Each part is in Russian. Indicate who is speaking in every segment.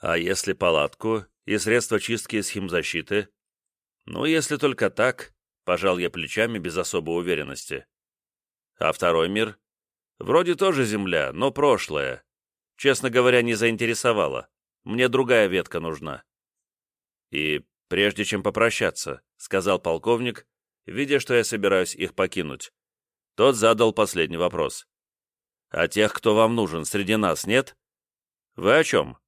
Speaker 1: А если палатку и средства чистки из химзащиты? Ну, если только так, пожал я плечами без особой уверенности. А второй мир? Вроде тоже Земля, но прошлое. Честно говоря, не заинтересовало. Мне другая ветка нужна. И прежде чем попрощаться, сказал полковник, видя, что я собираюсь их покинуть, тот задал последний вопрос. «А тех, кто вам нужен, среди нас нет?» «Вы о чем?»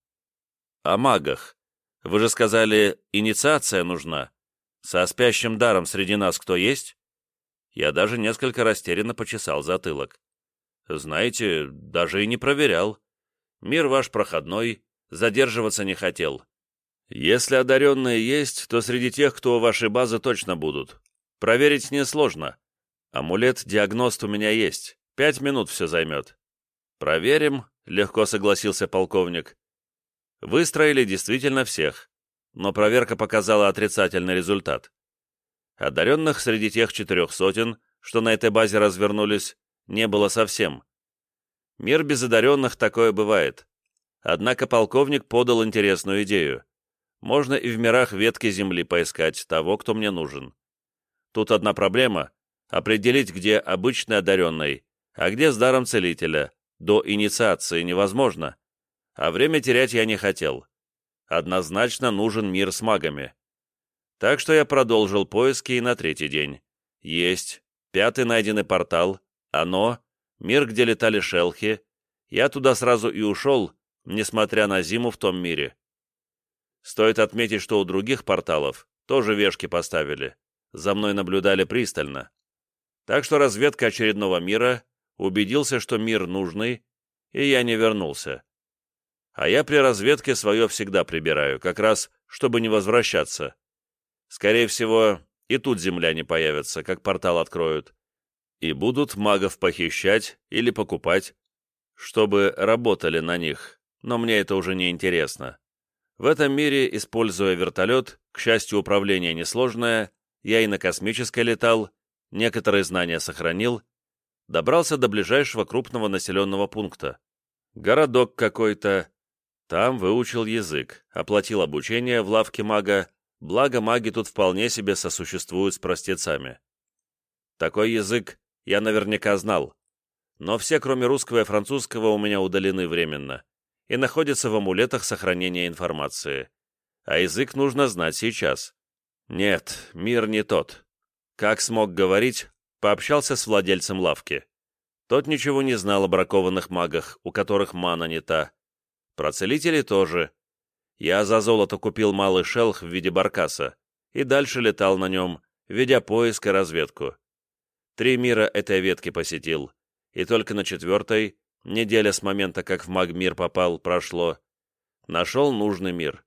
Speaker 1: «О магах. Вы же сказали, инициация нужна. Со спящим даром среди нас кто есть?» Я даже несколько растерянно почесал затылок. «Знаете, даже и не проверял. Мир ваш проходной, задерживаться не хотел. Если одаренные есть, то среди тех, кто у вашей базы, точно будут. Проверить несложно. Амулет-диагност у меня есть. Пять минут все займет. Проверим, легко согласился полковник. Выстроили действительно всех, но проверка показала отрицательный результат. Одаренных среди тех четырех сотен, что на этой базе развернулись, не было совсем. Мир без одаренных такое бывает. Однако полковник подал интересную идею. Можно и в мирах ветки земли поискать того, кто мне нужен. Тут одна проблема — определить, где обычный одаренный, а где с даром целителя. До инициации невозможно. А время терять я не хотел. Однозначно нужен мир с магами. Так что я продолжил поиски и на третий день. Есть. Пятый найденный портал. Оно. Мир, где летали шелхи. Я туда сразу и ушел, несмотря на зиму в том мире. Стоит отметить, что у других порталов тоже вешки поставили. За мной наблюдали пристально. Так что разведка очередного мира убедился, что мир нужный, и я не вернулся. А я при разведке свое всегда прибираю, как раз, чтобы не возвращаться. Скорее всего, и тут земляне появятся, как портал откроют и будут магов похищать или покупать, чтобы работали на них, но мне это уже не интересно. В этом мире, используя вертолет, к счастью, управление несложное, я и на космической летал, некоторые знания сохранил, добрался до ближайшего крупного населенного пункта. Городок какой-то. Там выучил язык, оплатил обучение в лавке мага, благо маги тут вполне себе сосуществуют с простецами. Такой язык я наверняка знал. Но все, кроме русского и французского, у меня удалены временно и находятся в амулетах сохранения информации. А язык нужно знать сейчас. Нет, мир не тот. Как смог говорить, пообщался с владельцем лавки. Тот ничего не знал о бракованных магах, у которых мана не та. Про целителей тоже. Я за золото купил малый шелх в виде баркаса и дальше летал на нем, ведя поиск и разведку. Три мира этой ветки посетил, и только на четвертой, неделя с момента, как в Магмир попал, прошло, нашел нужный мир.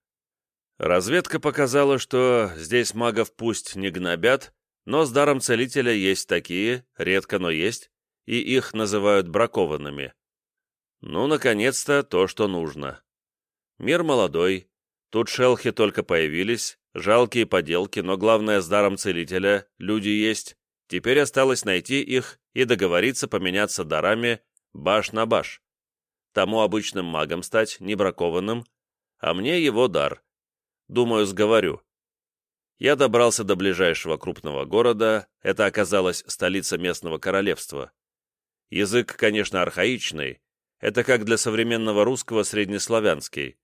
Speaker 1: Разведка показала, что здесь магов пусть не гнобят, но с даром целителя есть такие, редко, но есть, и их называют бракованными. Ну, наконец-то, то, что нужно. Мир молодой, тут шелхи только появились, жалкие поделки, но главное, с даром целителя люди есть, Теперь осталось найти их и договориться поменяться дарами баш на баш. Тому обычным магом стать, не бракованным, а мне его дар. Думаю, сговорю. Я добрался до ближайшего крупного города, это оказалась столица местного королевства. Язык, конечно, архаичный, это как для современного русского среднеславянский,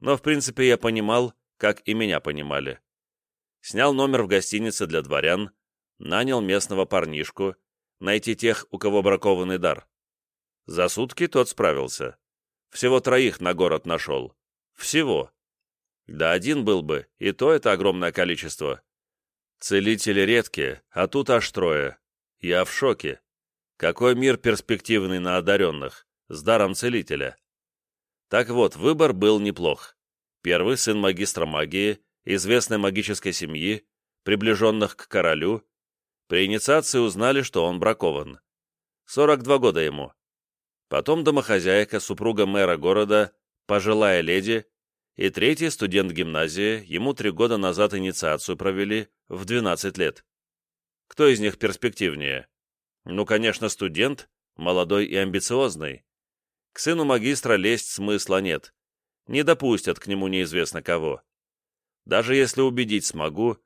Speaker 1: но в принципе я понимал, как и меня понимали. Снял номер в гостинице для дворян, нанял местного парнишку, найти тех, у кого бракованный дар. За сутки тот справился. Всего троих на город нашел. Всего. Да один был бы, и то это огромное количество. Целители редкие, а тут аж трое. Я в шоке. Какой мир перспективный на одаренных, с даром целителя. Так вот, выбор был неплох. Первый сын магистра магии, известной магической семьи, приближенных к королю, при инициации узнали, что он бракован. 42 года ему. Потом домохозяйка, супруга мэра города, пожилая леди, и третий студент гимназии, ему три года назад инициацию провели, в 12 лет. Кто из них перспективнее? Ну, конечно, студент, молодой и амбициозный. К сыну магистра лезть смысла нет. не допустят к нему неизвестно кого. Даже если убедить смогу,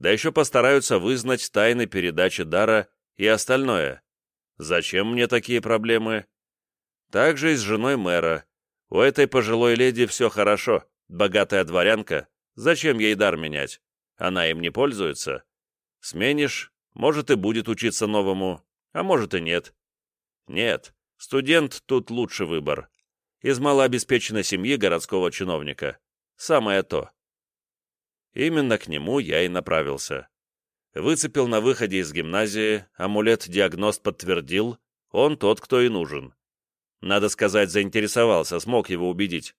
Speaker 1: да еще постараются вызнать тайны передачи дара и остальное. Зачем мне такие проблемы? Так же и с женой мэра. У этой пожилой леди все хорошо, богатая дворянка. Зачем ей дар менять? Она им не пользуется. Сменишь, может и будет учиться новому, а может и нет. Нет, студент тут лучший выбор. Из малообеспеченной семьи городского чиновника. Самое то. Именно к нему я и направился. Выцепил на выходе из гимназии, амулет-диагност подтвердил, он тот, кто и нужен. Надо сказать, заинтересовался, смог его убедить.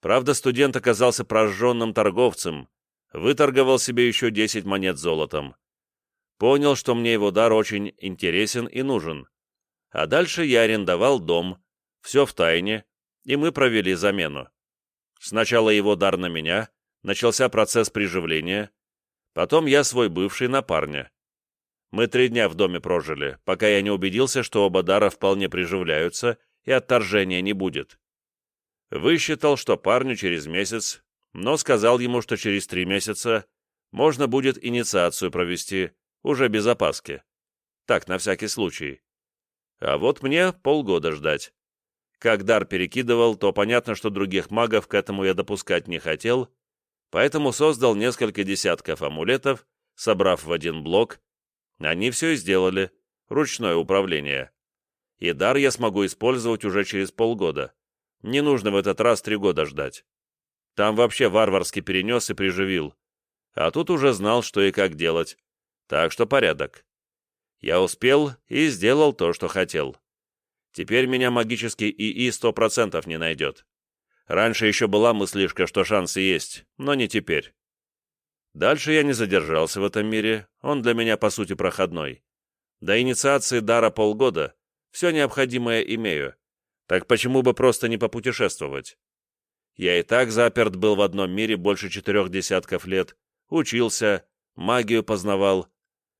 Speaker 1: Правда, студент оказался прожженным торговцем, выторговал себе еще 10 монет золотом. Понял, что мне его дар очень интересен и нужен. А дальше я арендовал дом, все в тайне, и мы провели замену. Сначала его дар на меня, начался процесс приживления, Потом я свой бывший на парня. Мы три дня в доме прожили, пока я не убедился, что оба дара вполне приживляются и отторжения не будет. Высчитал, что парню через месяц, но сказал ему, что через три месяца можно будет инициацию провести, уже без опаски. Так, на всякий случай. А вот мне полгода ждать. Как дар перекидывал, то понятно, что других магов к этому я допускать не хотел, поэтому создал несколько десятков амулетов, собрав в один блок. Они все и сделали, ручное управление. И дар я смогу использовать уже через полгода. Не нужно в этот раз три года ждать. Там вообще варварски перенес и приживил. А тут уже знал, что и как делать. Так что порядок. Я успел и сделал то, что хотел. Теперь меня магический ИИ сто процентов не найдет. Раньше еще была мыслишка, что шансы есть, но не теперь. Дальше я не задержался в этом мире, он для меня, по сути, проходной. До инициации дара полгода, все необходимое имею. Так почему бы просто не попутешествовать? Я и так заперт был в одном мире больше четырех десятков лет, учился, магию познавал.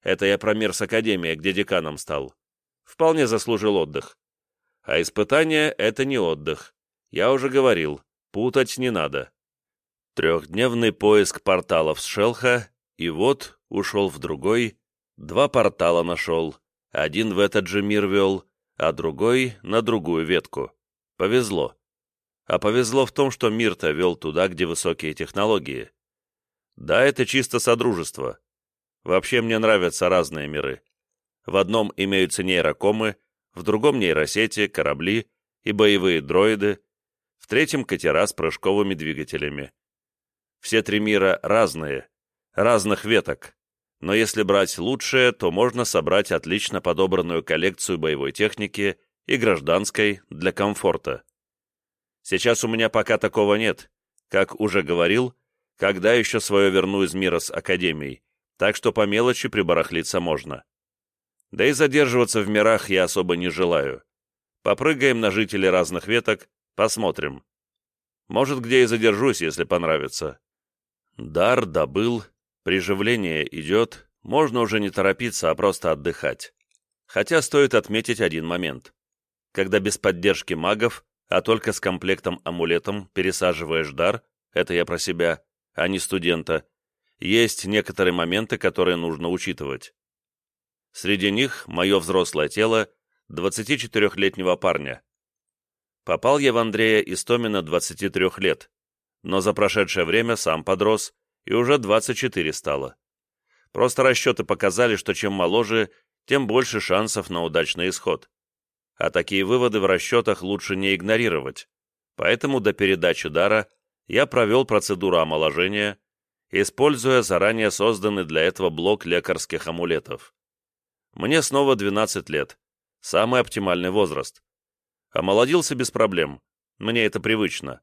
Speaker 1: Это я про мир с Академией, где деканом стал. Вполне заслужил отдых. А испытание — это не отдых. Я уже говорил, путать не надо. Трехдневный поиск порталов с Шелха, и вот ушел в другой, два портала нашел, один в этот же мир вел, а другой на другую ветку. Повезло. А повезло в том, что мир-то вел туда, где высокие технологии. Да, это чисто содружество. Вообще мне нравятся разные миры. В одном имеются нейрокомы, в другом нейросети, корабли и боевые дроиды, в третьем — катера с прыжковыми двигателями. Все три мира разные, разных веток, но если брать лучшее, то можно собрать отлично подобранную коллекцию боевой техники и гражданской для комфорта. Сейчас у меня пока такого нет, как уже говорил, когда еще свое верну из мира с Академией, так что по мелочи прибарахлиться можно. Да и задерживаться в мирах я особо не желаю. Попрыгаем на жителей разных веток, Посмотрим. Может, где и задержусь, если понравится. Дар добыл, приживление идет, можно уже не торопиться, а просто отдыхать. Хотя стоит отметить один момент. Когда без поддержки магов, а только с комплектом-амулетом пересаживаешь дар, это я про себя, а не студента, есть некоторые моменты, которые нужно учитывать. Среди них мое взрослое тело 24-летнего парня, Попал я в Андрея Истомина 23 лет, но за прошедшее время сам подрос, и уже 24 стало. Просто расчеты показали, что чем моложе, тем больше шансов на удачный исход. А такие выводы в расчетах лучше не игнорировать. Поэтому до передачи дара я провел процедуру омоложения, используя заранее созданный для этого блок лекарских амулетов. Мне снова 12 лет, самый оптимальный возраст. Омолодился без проблем. Мне это привычно.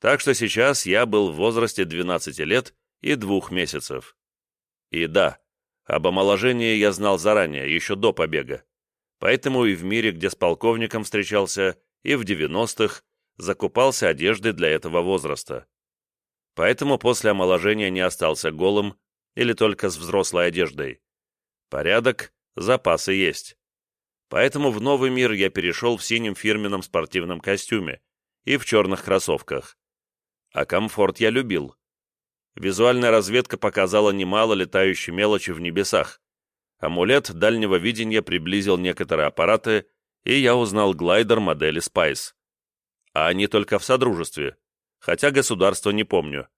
Speaker 1: Так что сейчас я был в возрасте 12 лет и двух месяцев. И да, об омоложении я знал заранее, еще до побега. Поэтому и в мире, где с полковником встречался, и в 90-х закупался одеждой для этого возраста. Поэтому после омоложения не остался голым или только с взрослой одеждой. Порядок, запасы есть. Поэтому в новый мир я перешел в синем фирменном спортивном костюме и в черных кроссовках. а комфорт я любил. Визуальная разведка показала немало летающей мелочи в небесах. Амулет дальнего видения приблизил некоторые аппараты, и я узнал глайдер модели Spice. А они только в Содружестве, хотя государство не помню.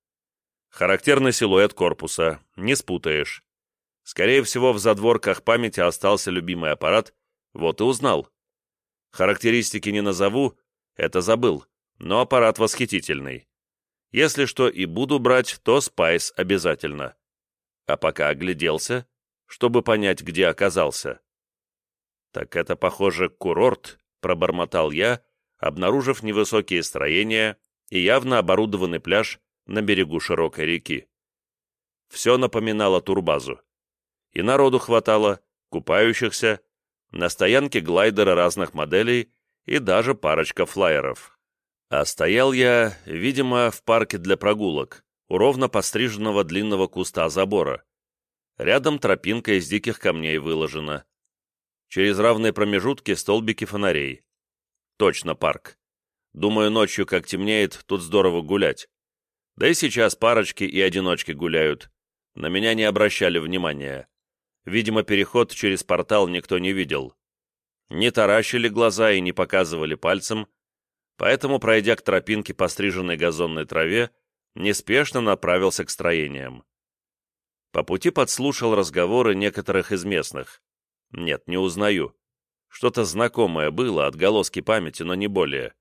Speaker 1: Характерный силуэт корпуса, не спутаешь. Скорее всего, в задворках памяти остался любимый аппарат, вот и узнал. Характеристики не назову, это забыл, но аппарат восхитительный. Если что и буду брать, то Спайс обязательно. А пока огляделся, чтобы понять, где оказался. «Так это, похоже, курорт», — пробормотал я, обнаружив невысокие строения и явно оборудованный пляж на берегу широкой реки. Все напоминало турбазу. И народу хватало, купающихся, на стоянке глайдера разных моделей и даже парочка флайеров. А стоял я, видимо, в парке для прогулок, у ровно постриженного длинного куста забора. Рядом тропинка из диких камней выложена. Через равные промежутки столбики фонарей. Точно парк. Думаю, ночью, как темнеет, тут здорово гулять. Да и сейчас парочки и одиночки гуляют. На меня не обращали внимания. Видимо, переход через портал никто не видел. Не таращили глаза и не показывали пальцем, поэтому, пройдя к тропинке по стриженной газонной траве, неспешно направился к строениям. По пути подслушал разговоры некоторых из местных. Нет, не узнаю. Что-то знакомое было, отголоски памяти, но не более.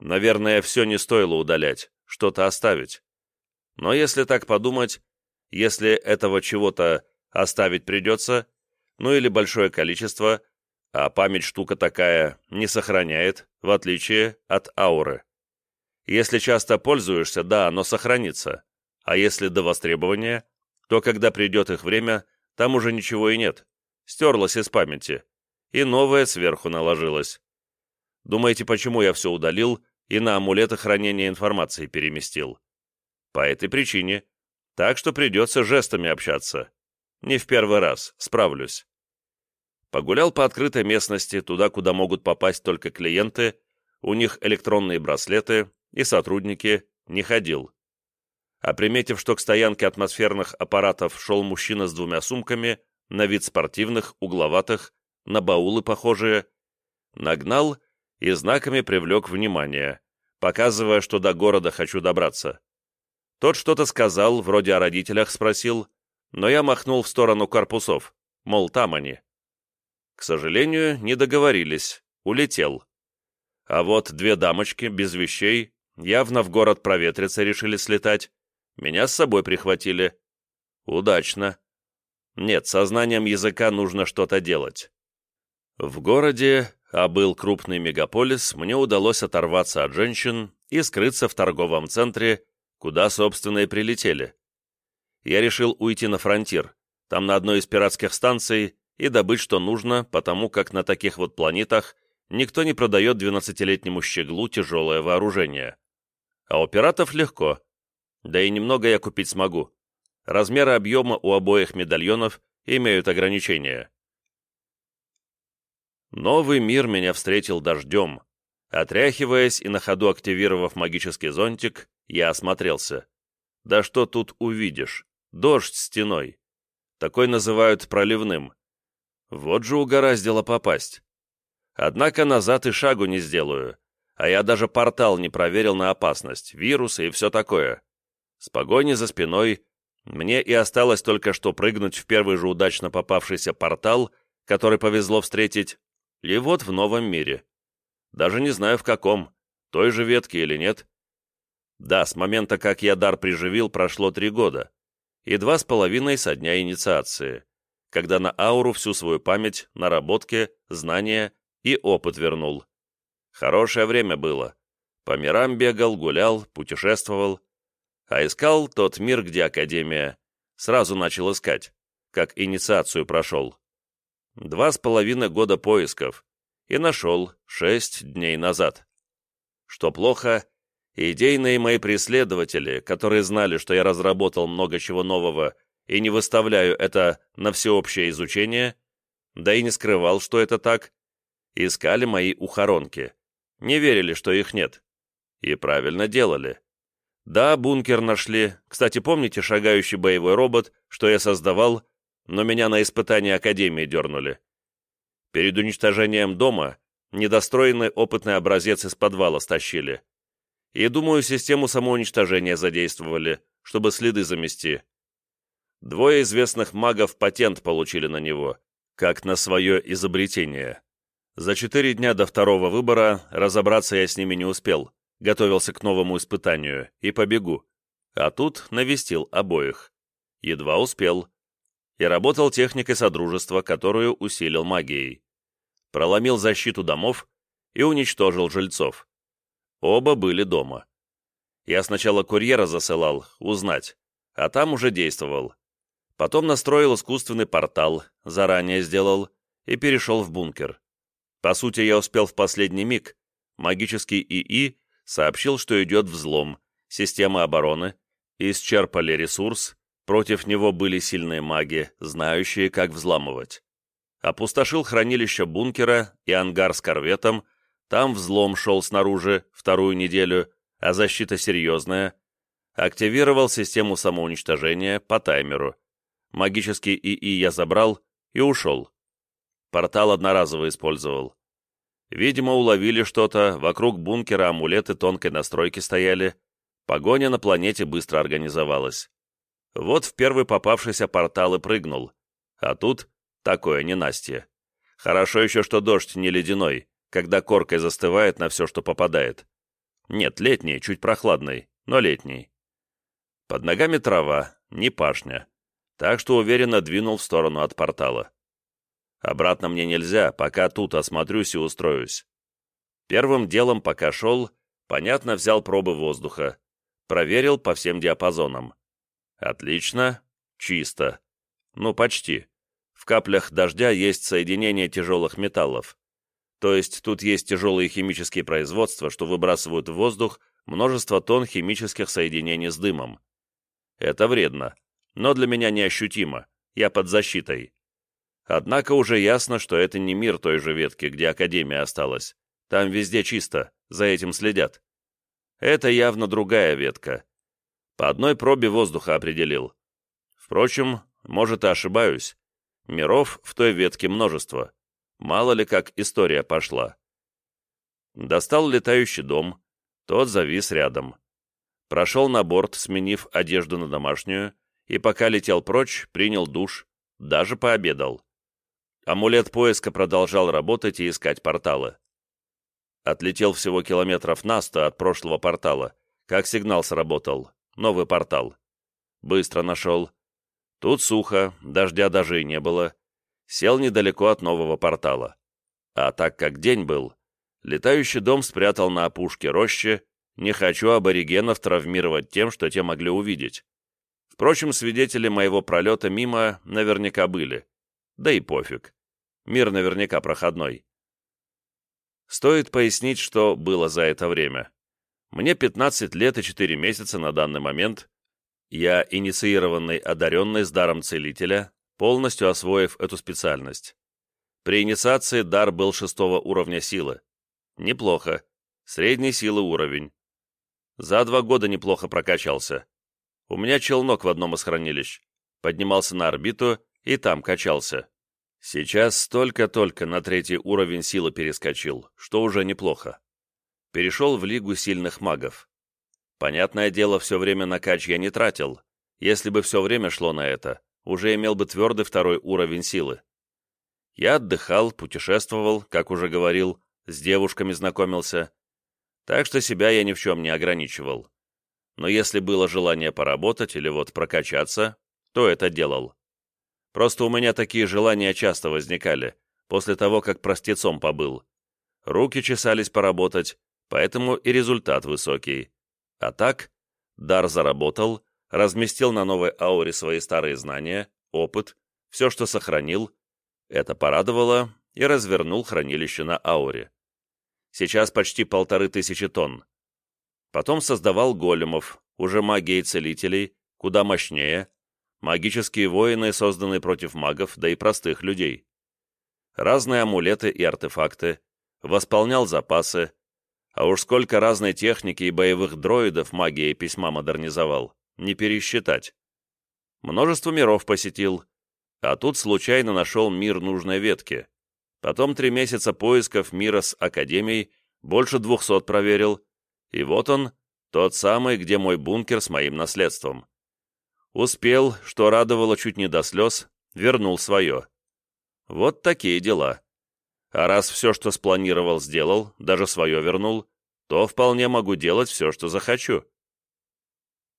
Speaker 1: Наверное, все не стоило удалять, что-то оставить. Но если так подумать, если этого чего-то оставить придется, ну или большое количество, а память штука такая не сохраняет, в отличие от ауры. Если часто пользуешься, да, оно сохранится, а если до востребования, то когда придет их время, там уже ничего и нет, стерлось из памяти, и новое сверху наложилось. Думаете, почему я все удалил и на амулеты хранения информации переместил? По этой причине, так что придется жестами общаться. Не в первый раз, справлюсь. Погулял по открытой местности, туда, куда могут попасть только клиенты, у них электронные браслеты и сотрудники, не ходил. А приметив, что к стоянке атмосферных аппаратов шел мужчина с двумя сумками, на вид спортивных, угловатых, на баулы похожие, нагнал и знаками привлек внимание, показывая, что до города хочу добраться. Тот что-то сказал, вроде о родителях спросил, но я махнул в сторону корпусов, мол, там они. К сожалению, не договорились, улетел. А вот две дамочки, без вещей, явно в город проветриться решили слетать, меня с собой прихватили. Удачно. Нет, со знанием языка нужно что-то делать. В городе, а был крупный мегаполис, мне удалось оторваться от женщин и скрыться в торговом центре, куда, собственно, и прилетели я решил уйти на фронтир, там на одной из пиратских станций, и добыть, что нужно, потому как на таких вот планетах никто не продает 12-летнему щеглу тяжелое вооружение. А у пиратов легко. Да и немного я купить смогу. Размеры объема у обоих медальонов имеют ограничения. Новый мир меня встретил дождем. Отряхиваясь и на ходу активировав магический зонтик, я осмотрелся. Да что тут увидишь? Дождь стеной. Такой называют проливным. Вот же угораздило попасть. Однако назад и шагу не сделаю. А я даже портал не проверил на опасность, вирусы и все такое. С погони за спиной мне и осталось только что прыгнуть в первый же удачно попавшийся портал, который повезло встретить, и вот в новом мире. Даже не знаю в каком, той же ветке или нет. Да, с момента, как я дар приживил, прошло три года и два с половиной со дня инициации, когда на ауру всю свою память, наработки, знания и опыт вернул. Хорошее время было. По мирам бегал, гулял, путешествовал. А искал тот мир, где Академия. Сразу начал искать, как инициацию прошел. Два с половиной года поисков. И нашел шесть дней назад. Что плохо, Идейные мои преследователи, которые знали, что я разработал много чего нового и не выставляю это на всеобщее изучение, да и не скрывал, что это так, искали мои ухоронки. Не верили, что их нет. И правильно делали. Да, бункер нашли. Кстати, помните шагающий боевой робот, что я создавал, но меня на испытание Академии дернули? Перед уничтожением дома недостроенный опытный образец из подвала стащили. И, думаю, систему самоуничтожения задействовали, чтобы следы замести. Двое известных магов патент получили на него, как на свое изобретение. За четыре дня до второго выбора разобраться я с ними не успел, готовился к новому испытанию и побегу. А тут навестил обоих. Едва успел. И работал техникой Содружества, которую усилил магией. Проломил защиту домов и уничтожил жильцов. Оба были дома. Я сначала курьера засылал, узнать, а там уже действовал. Потом настроил искусственный портал, заранее сделал, и перешел в бункер. По сути, я успел в последний миг. Магический ИИ сообщил, что идет взлом, система обороны, исчерпали ресурс, против него были сильные маги, знающие, как взламывать. Опустошил хранилище бункера и ангар с корветом, там взлом шел снаружи вторую неделю, а защита серьезная. Активировал систему самоуничтожения по таймеру. Магический ИИ я забрал и ушел. Портал одноразово использовал. Видимо, уловили что-то, вокруг бункера амулеты тонкой настройки стояли. Погоня на планете быстро организовалась. Вот в первый попавшийся портал и прыгнул. А тут такое ненастье. Хорошо еще, что дождь не ледяной, когда коркой застывает на все, что попадает. Нет, летний, чуть прохладный, но летний. Под ногами трава, не пашня. Так что уверенно двинул в сторону от портала. Обратно мне нельзя, пока тут осмотрюсь и устроюсь. Первым делом, пока шел, понятно, взял пробы воздуха. Проверил по всем диапазонам. Отлично. Чисто. Ну, почти. В каплях дождя есть соединение тяжелых металлов. То есть тут есть тяжелые химические производства, что выбрасывают в воздух множество тонн химических соединений с дымом. Это вредно, но для меня неощутимо, я под защитой. Однако уже ясно, что это не мир той же ветки, где Академия осталась. Там везде чисто, за этим следят. Это явно другая ветка. По одной пробе воздуха определил. Впрочем, может и ошибаюсь. Миров в той ветке множество. Мало ли как история пошла. Достал летающий дом, тот завис рядом. Прошел на борт, сменив одежду на домашнюю, и пока летел прочь, принял душ, даже пообедал. Амулет поиска продолжал работать и искать порталы. Отлетел всего километров на сто от прошлого портала, как сигнал сработал. Новый портал. Быстро нашел. Тут сухо, дождя даже и не было сел недалеко от нового портала. А так как день был, летающий дом спрятал на опушке рощи, не хочу аборигенов травмировать тем, что те могли увидеть. Впрочем, свидетели моего пролета мимо наверняка были. Да и пофиг. Мир наверняка проходной. Стоит пояснить, что было за это время. Мне 15 лет и 4 месяца на данный момент. Я инициированный одаренный с даром целителя, полностью освоив эту специальность. При инициации дар был шестого уровня силы. Неплохо. Средней силы уровень. За два года неплохо прокачался. У меня челнок в одном из хранилищ. Поднимался на орбиту и там качался. Сейчас столько-только на третий уровень силы перескочил, что уже неплохо. Перешел в Лигу сильных магов. Понятное дело, все время на кач я не тратил. Если бы все время шло на это, уже имел бы твердый второй уровень силы. Я отдыхал, путешествовал, как уже говорил, с девушками знакомился, так что себя я ни в чем не ограничивал. Но если было желание поработать или вот прокачаться, то это делал. Просто у меня такие желания часто возникали, после того, как простецом побыл. Руки чесались поработать, поэтому и результат высокий. А так, дар заработал, разместил на новой ауре свои старые знания, опыт, все, что сохранил. Это порадовало и развернул хранилище на ауре. Сейчас почти полторы тысячи тонн. Потом создавал големов, уже магией целителей, куда мощнее, магические воины, созданные против магов, да и простых людей. Разные амулеты и артефакты, восполнял запасы, А уж сколько разной техники и боевых дроидов магией письма модернизовал, не пересчитать. Множество миров посетил, а тут случайно нашел мир нужной ветки. Потом три месяца поисков мира с Академией, больше двухсот проверил, и вот он, тот самый, где мой бункер с моим наследством. Успел, что радовало чуть не до слез, вернул свое. Вот такие дела. А раз все, что спланировал, сделал, даже свое вернул, то вполне могу делать все, что захочу.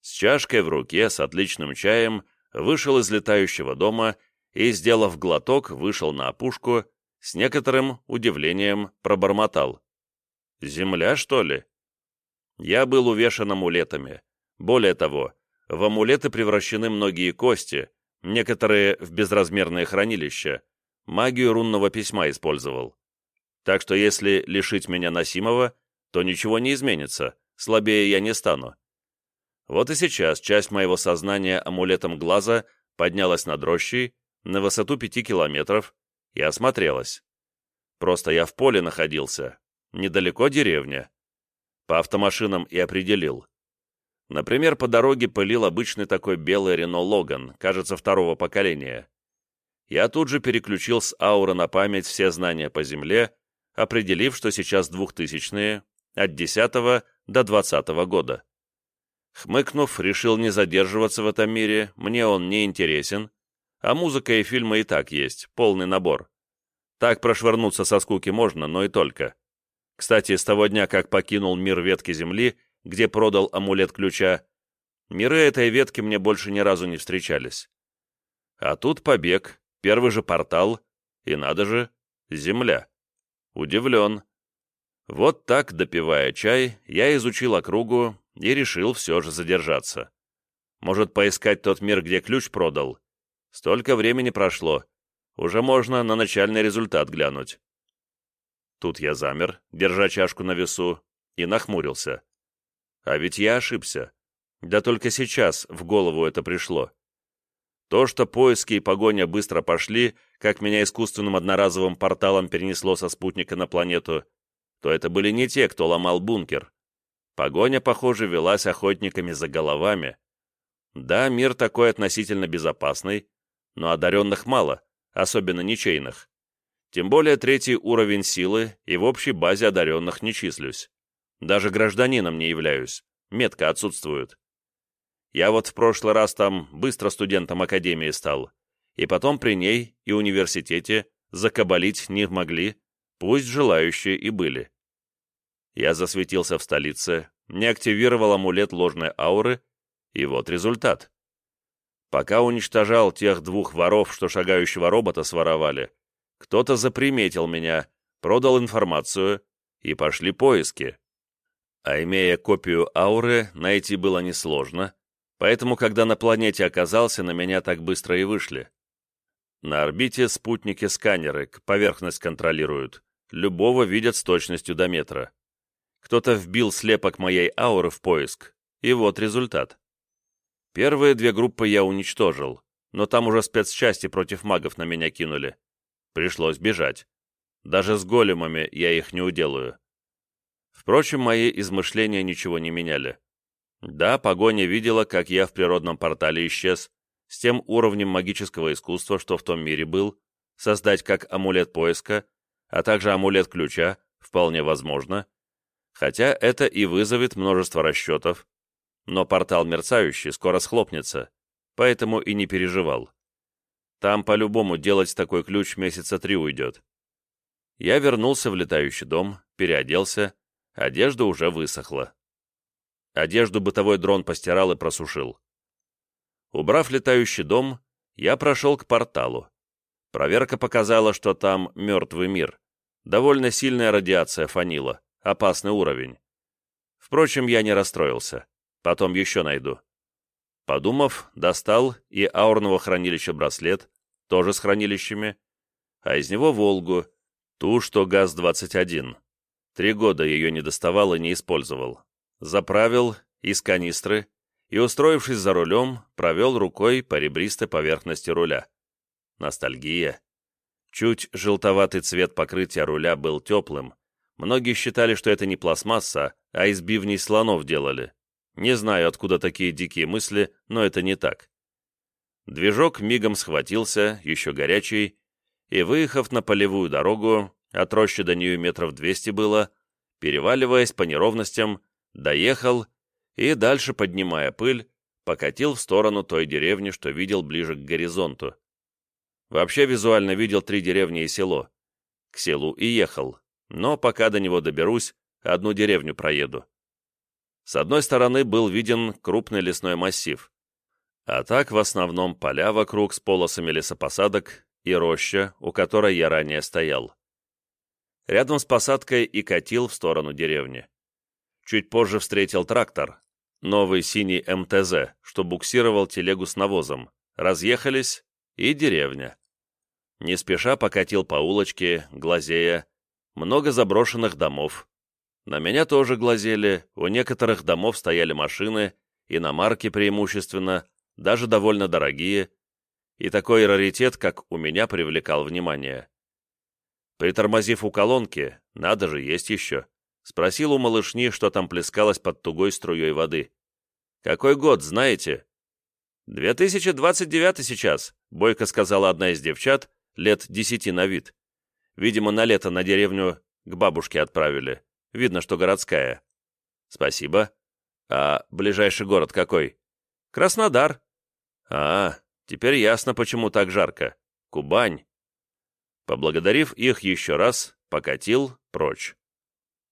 Speaker 1: С чашкой в руке, с отличным чаем, вышел из летающего дома и, сделав глоток, вышел на опушку, с некоторым удивлением пробормотал. «Земля, что ли?» Я был увешан амулетами. Более того, в амулеты превращены многие кости, некоторые в безразмерные хранилища, магию рунного письма использовал. Так что если лишить меня носимого, то ничего не изменится, слабее я не стану. Вот и сейчас часть моего сознания амулетом глаза поднялась над рощей на высоту пяти километров и осмотрелась. Просто я в поле находился, недалеко деревня. По автомашинам и определил. Например, по дороге пылил обычный такой белый Рено Логан, кажется, второго поколения я тут же переключил с аура на память все знания по Земле, определив, что сейчас двухтысячные, от 10 до 20 года. Хмыкнув, решил не задерживаться в этом мире, мне он не интересен, а музыка и фильмы и так есть, полный набор. Так прошвырнуться со скуки можно, но и только. Кстати, с того дня, как покинул мир ветки Земли, где продал амулет ключа, миры этой ветки мне больше ни разу не встречались. А тут побег, Первый же портал, и надо же, земля. Удивлен. Вот так, допивая чай, я изучил округу и решил все же задержаться. Может, поискать тот мир, где ключ продал? Столько времени прошло. Уже можно на начальный результат глянуть. Тут я замер, держа чашку на весу, и нахмурился. А ведь я ошибся. Да только сейчас в голову это пришло. То, что поиски и погоня быстро пошли, как меня искусственным одноразовым порталом перенесло со спутника на планету, то это были не те, кто ломал бункер. Погоня, похоже, велась охотниками за головами. Да, мир такой относительно безопасный, но одаренных мало, особенно ничейных. Тем более третий уровень силы, и в общей базе одаренных не числюсь. Даже гражданином не являюсь, метка отсутствует. Я вот в прошлый раз там быстро студентом академии стал, и потом при ней и университете закабалить не могли, пусть желающие и были. Я засветился в столице, не активировал амулет ложной ауры, и вот результат. Пока уничтожал тех двух воров, что шагающего робота своровали, кто-то заприметил меня, продал информацию, и пошли поиски. А имея копию ауры, найти было несложно, Поэтому, когда на планете оказался, на меня так быстро и вышли. На орбите спутники-сканеры поверхность контролируют. Любого видят с точностью до метра. Кто-то вбил слепок моей ауры в поиск, и вот результат. Первые две группы я уничтожил, но там уже спецчасти против магов на меня кинули. Пришлось бежать. Даже с големами я их не уделаю. Впрочем, мои измышления ничего не меняли. Да, погоня видела, как я в природном портале исчез, с тем уровнем магического искусства, что в том мире был, создать как амулет поиска, а также амулет ключа, вполне возможно, хотя это и вызовет множество расчетов, но портал мерцающий скоро схлопнется, поэтому и не переживал. Там по-любому делать такой ключ месяца три уйдет. Я вернулся в летающий дом, переоделся, одежда уже высохла. Одежду бытовой дрон постирал и просушил. Убрав летающий дом, я прошел к порталу. Проверка показала, что там мертвый мир. Довольно сильная радиация фанила, опасный уровень. Впрочем, я не расстроился. Потом еще найду. Подумав, достал и аурного хранилища браслет, тоже с хранилищами, а из него «Волгу», ту, что ГАЗ-21. Три года ее не доставал и не использовал заправил из канистры и, устроившись за рулем, провел рукой по ребристой поверхности руля. Ностальгия. Чуть желтоватый цвет покрытия руля был теплым, Многие считали, что это не пластмасса, а из бивней слонов делали. Не знаю, откуда такие дикие мысли, но это не так. Движок мигом схватился, еще горячий, и, выехав на полевую дорогу, от рощи до нее метров двести было, переваливаясь по неровностям, доехал и, дальше поднимая пыль, покатил в сторону той деревни, что видел ближе к горизонту. Вообще визуально видел три деревни и село. К селу и ехал, но пока до него доберусь, одну деревню проеду. С одной стороны был виден крупный лесной массив, а так в основном поля вокруг с полосами лесопосадок и роща, у которой я ранее стоял. Рядом с посадкой и катил в сторону деревни. Чуть позже встретил трактор, новый синий МТЗ, что буксировал телегу с навозом. Разъехались, и деревня. Не спеша покатил по улочке, глазея. Много заброшенных домов. На меня тоже глазели, у некоторых домов стояли машины, иномарки преимущественно, даже довольно дорогие, и такой раритет, как у меня, привлекал внимание. Притормозив у колонки, надо же, есть еще, спросил у малышни, что там плескалось под тугой струей воды. «Какой год, знаете?» «2029 сейчас», — бойко сказала одна из девчат, лет десяти на вид. Видимо, на лето на деревню к бабушке отправили. Видно, что городская. Спасибо. А ближайший город какой? Краснодар. А, теперь ясно, почему так жарко. Кубань. Поблагодарив их еще раз, покатил прочь.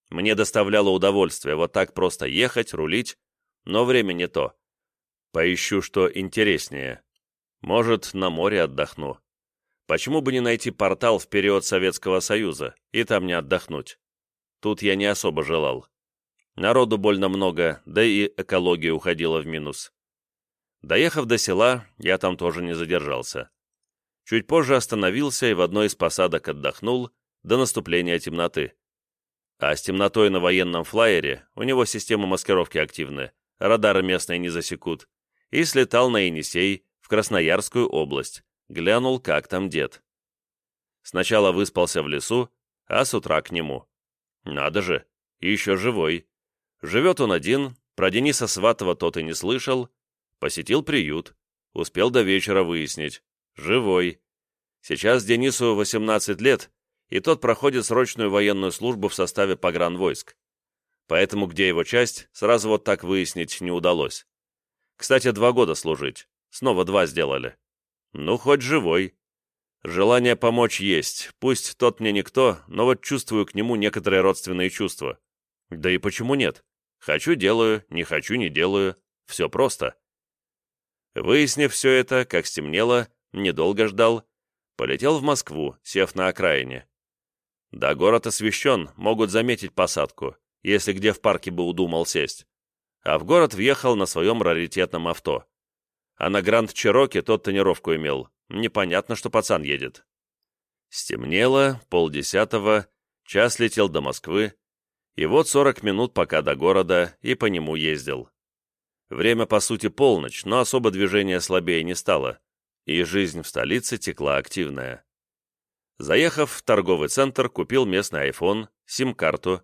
Speaker 1: Мне доставляло удовольствие вот так просто ехать, рулить, но время не то. Поищу, что интереснее. Может, на море отдохну. Почему бы не найти портал в период Советского Союза и там не отдохнуть? Тут я не особо желал. Народу больно много, да и экология уходила в минус. Доехав до села, я там тоже не задержался. Чуть позже остановился и в одной из посадок отдохнул до наступления темноты. А с темнотой на военном флайере у него система маскировки активная, радары местные не засекут, и слетал на Енисей в Красноярскую область, глянул, как там дед. Сначала выспался в лесу, а с утра к нему. Надо же, еще живой. Живет он один, про Дениса Сватова тот и не слышал, посетил приют, успел до вечера выяснить. Живой. Сейчас Денису 18 лет, и тот проходит срочную военную службу в составе погранвойск. Поэтому где его часть, сразу вот так выяснить не удалось. Кстати, два года служить. Снова два сделали. Ну, хоть живой. Желание помочь есть. Пусть тот мне никто, но вот чувствую к нему некоторые родственные чувства. Да и почему нет? Хочу – делаю, не хочу – не делаю. Все просто. Выяснив все это, как стемнело, недолго ждал, полетел в Москву, сев на окраине. Да, город освещен, могут заметить посадку, если где в парке бы удумал сесть. А в город въехал на своем раритетном авто. А на Гранд Чероке тот тонировку имел. Непонятно, что пацан едет. Стемнело, полдесятого, час летел до Москвы, и вот сорок минут пока до города, и по нему ездил. Время, по сути, полночь, но особо движение слабее не стало, и жизнь в столице текла активная. Заехав в торговый центр, купил местный iPhone, сим-карту.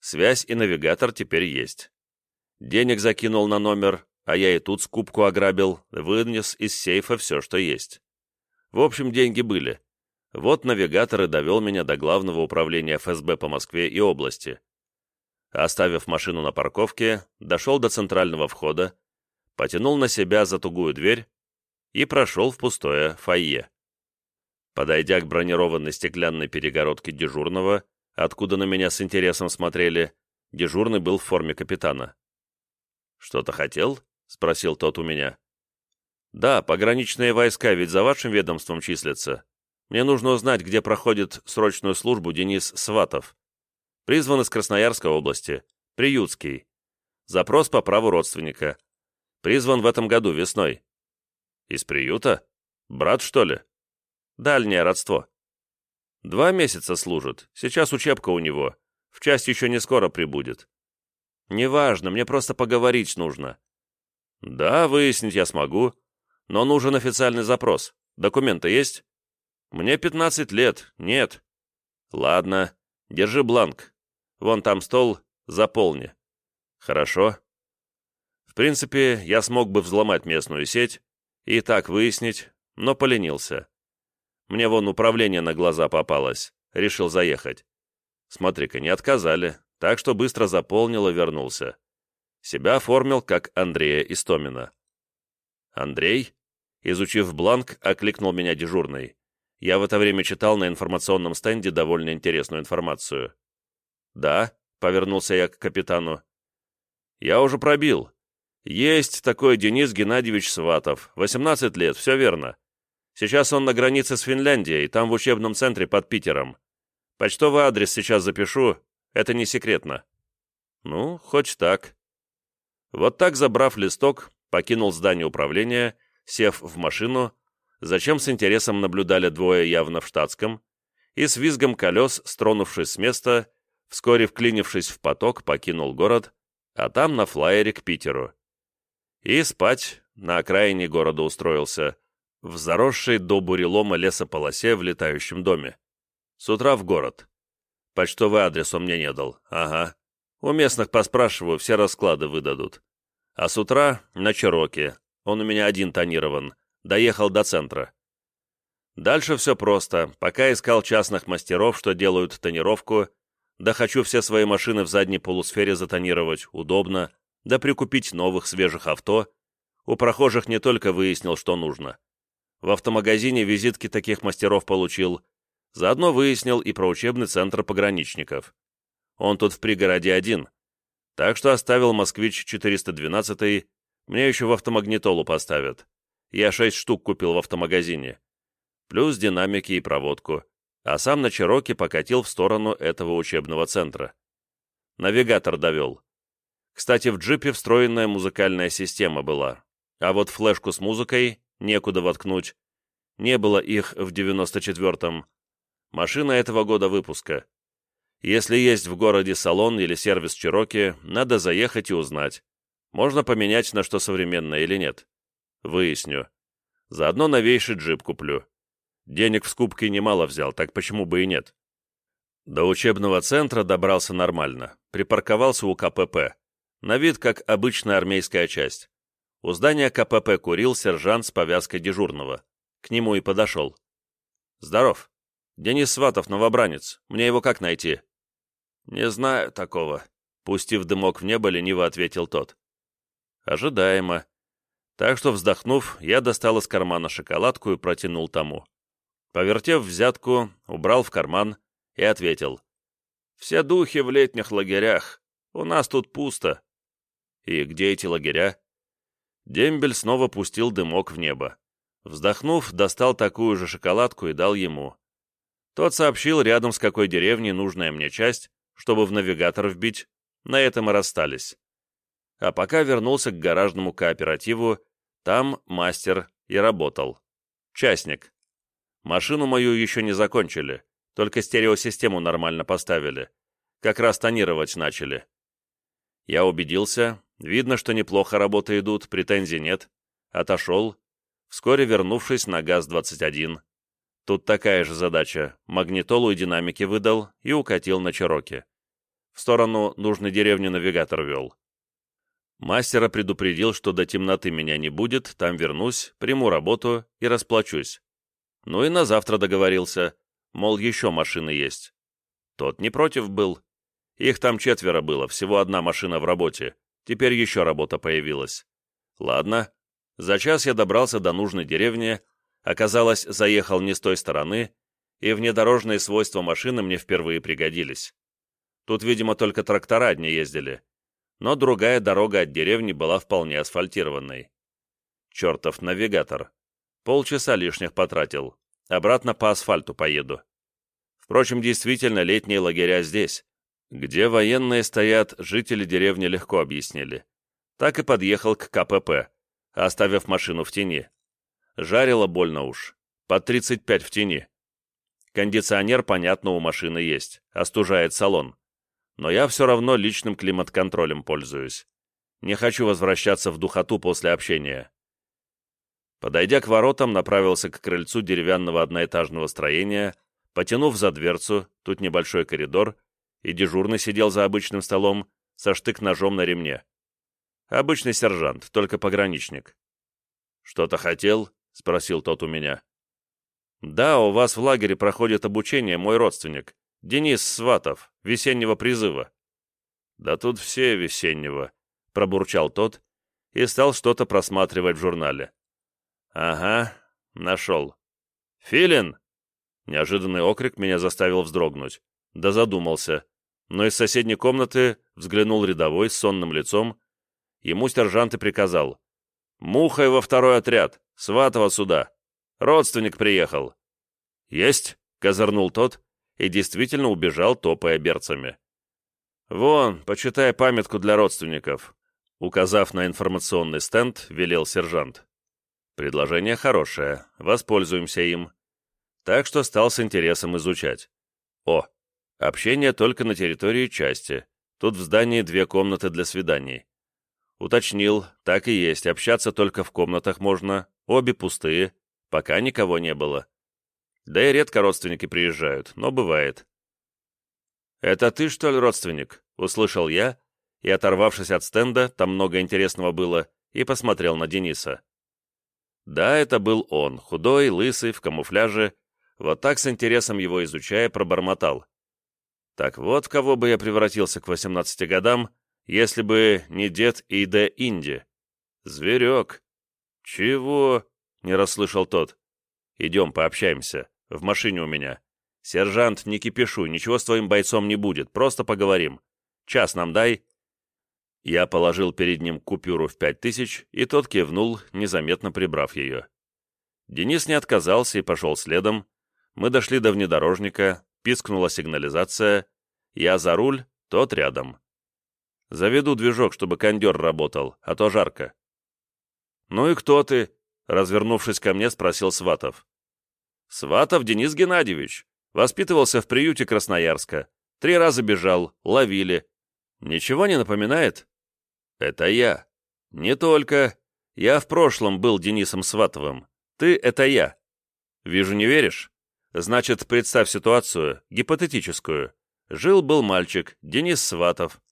Speaker 1: Связь и навигатор теперь есть. Денег закинул на номер, а я и тут скупку ограбил, вынес из сейфа все, что есть. В общем, деньги были. Вот навигатор и довел меня до главного управления ФСБ по Москве и области. Оставив машину на парковке, дошел до центрального входа, потянул на себя за тугую дверь и прошел в пустое фойе. Подойдя к бронированной стеклянной перегородке дежурного, откуда на меня с интересом смотрели, дежурный был в форме капитана. «Что-то хотел?» — спросил тот у меня. «Да, пограничные войска ведь за вашим ведомством числятся. Мне нужно узнать, где проходит срочную службу Денис Сватов. Призван из Красноярской области. Приютский. Запрос по праву родственника. Призван в этом году, весной. Из приюта? Брат, что ли? Дальнее родство. Два месяца служит. Сейчас учебка у него. В часть еще не скоро прибудет. Неважно, мне просто поговорить нужно. Да, выяснить я смогу. Но нужен официальный запрос. Документы есть? Мне 15 лет. Нет. Ладно. Держи бланк. Вон там стол, заполни». «Хорошо». В принципе, я смог бы взломать местную сеть и так выяснить, но поленился. Мне вон управление на глаза попалось, решил заехать. Смотри-ка, не отказали, так что быстро заполнил и вернулся. Себя оформил как Андрея Истомина. «Андрей?» Изучив бланк, окликнул меня дежурный. Я в это время читал на информационном стенде довольно интересную информацию. «Да», — повернулся я к капитану. «Я уже пробил. Есть такой Денис Геннадьевич Сватов, 18 лет, все верно. Сейчас он на границе с Финляндией, там в учебном центре под Питером. Почтовый адрес сейчас запишу, это не секретно». «Ну, хоть так». Вот так, забрав листок, покинул здание управления, сев в машину, зачем с интересом наблюдали двое явно в штатском, и с визгом колес, стронувшись с места, вскоре вклинившись в поток, покинул город, а там на флайере к Питеру. И спать на окраине города устроился, в заросшей до бурелома лесополосе в летающем доме. С утра в город. Почтовый адрес он мне не дал. Ага. У местных поспрашиваю, все расклады выдадут. А с утра на Чироке. Он у меня один тонирован. Доехал до центра. Дальше все просто. Пока искал частных мастеров, что делают тонировку, да хочу все свои машины в задней полусфере затонировать, удобно, да прикупить новых свежих авто, у прохожих не только выяснил, что нужно. В автомагазине визитки таких мастеров получил, заодно выяснил и про учебный центр пограничников. Он тут в пригороде один. Так что оставил «Москвич-412», мне еще в автомагнитолу поставят. Я шесть штук купил в автомагазине. Плюс динамики и проводку. А сам на Чироке покатил в сторону этого учебного центра. Навигатор довел. Кстати, в джипе встроенная музыкальная система была. А вот флешку с музыкой некуда воткнуть. Не было их в 94-м. Машина этого года выпуска. Если есть в городе салон или сервис Чироки, надо заехать и узнать. Можно поменять на что современное или нет. Выясню. Заодно новейший джип куплю. Денег в скупке немало взял, так почему бы и нет? До учебного центра добрался нормально. Припарковался у КПП. На вид, как обычная армейская часть. У здания КПП курил сержант с повязкой дежурного. К нему и подошел. «Здоров. Денис Сватов, новобранец. Мне его как найти?» «Не знаю такого», — пустив дымок в небо, лениво ответил тот. «Ожидаемо. Так что, вздохнув, я достал из кармана шоколадку и протянул тому. Повертев взятку, убрал в карман и ответил. «Все духи в летних лагерях. У нас тут пусто». «И где эти лагеря?» Дембель снова пустил дымок в небо. Вздохнув, достал такую же шоколадку и дал ему. Тот сообщил, рядом с какой деревней нужная мне часть, чтобы в навигатор вбить, на этом и расстались. А пока вернулся к гаражному кооперативу, там мастер и работал. Частник. Машину мою еще не закончили, только стереосистему нормально поставили. Как раз тонировать начали. Я убедился, видно, что неплохо работы идут, претензий нет. Отошел, вскоре вернувшись на ГАЗ-21. Тут такая же задача. Магнитолу и динамики выдал и укатил на Чироке. В сторону нужной деревни навигатор вел. Мастера предупредил, что до темноты меня не будет, там вернусь, приму работу и расплачусь. Ну и на завтра договорился, мол, еще машины есть. Тот не против был. Их там четверо было, всего одна машина в работе. Теперь еще работа появилась. Ладно. За час я добрался до нужной деревни, Оказалось, заехал не с той стороны, и внедорожные свойства машины мне впервые пригодились. Тут, видимо, только трактора не ездили, но другая дорога от деревни была вполне асфальтированной. Чертов навигатор. Полчаса лишних потратил. Обратно по асфальту поеду. Впрочем, действительно, летние лагеря здесь. Где военные стоят, жители деревни легко объяснили. Так и подъехал к КПП, оставив машину в тени. Жарило больно уж. Под 35 в тени. Кондиционер, понятно, у машины есть. Остужает салон. Но я все равно личным климат-контролем пользуюсь. Не хочу возвращаться в духоту после общения. Подойдя к воротам, направился к крыльцу деревянного одноэтажного строения, потянув за дверцу, тут небольшой коридор, и дежурный сидел за обычным столом со штык-ножом на ремне. Обычный сержант, только пограничник. «Что-то хотел?» — спросил тот у меня. «Да, у вас в лагере проходит обучение мой родственник, Денис Сватов, весеннего призыва». «Да тут все весеннего», — пробурчал тот и стал что-то просматривать в журнале. «Ага, нашел. Филин!» Неожиданный окрик меня заставил вздрогнуть. Да задумался. Но из соседней комнаты взглянул рядовой с сонным лицом. Ему сержант и приказал. «Мухой во второй отряд! Сватова сюда! Родственник приехал!» «Есть!» — козырнул тот и действительно убежал, топая берцами. «Вон, почитай памятку для родственников», — указав на информационный стенд, велел сержант. «Предложение хорошее, воспользуемся им». Так что стал с интересом изучать. О, общение только на территории части. Тут в здании две комнаты для свиданий. Уточнил, так и есть, общаться только в комнатах можно, обе пустые, пока никого не было. Да и редко родственники приезжают, но бывает. «Это ты, что ли, родственник?» — услышал я, и, оторвавшись от стенда, там много интересного было, и посмотрел на Дениса. Да, это был он, худой, лысый, в камуфляже, вот так с интересом его изучая, пробормотал. Так вот, кого бы я превратился к 18 годам, если бы не дед Иде Инди. Зверек. Чего? Не расслышал тот. Идем, пообщаемся. В машине у меня. Сержант, не кипишу, ничего с твоим бойцом не будет, просто поговорим. Час нам дай. Я положил перед ним купюру в пять тысяч, и тот кивнул, незаметно прибрав ее. Денис не отказался и пошел следом. Мы дошли до внедорожника, пискнула сигнализация. Я за руль, тот рядом. Заведу движок, чтобы кондер работал, а то жарко. «Ну и кто ты?» — развернувшись ко мне, спросил Сватов. «Сватов Денис Геннадьевич. Воспитывался в приюте Красноярска. Три раза бежал, ловили. Ничего не напоминает?» «Это я. Не только. Я в прошлом был Денисом Сватовым. Ты — это я. Вижу, не веришь? Значит, представь ситуацию, гипотетическую. Жил-был мальчик, Денис Сватов.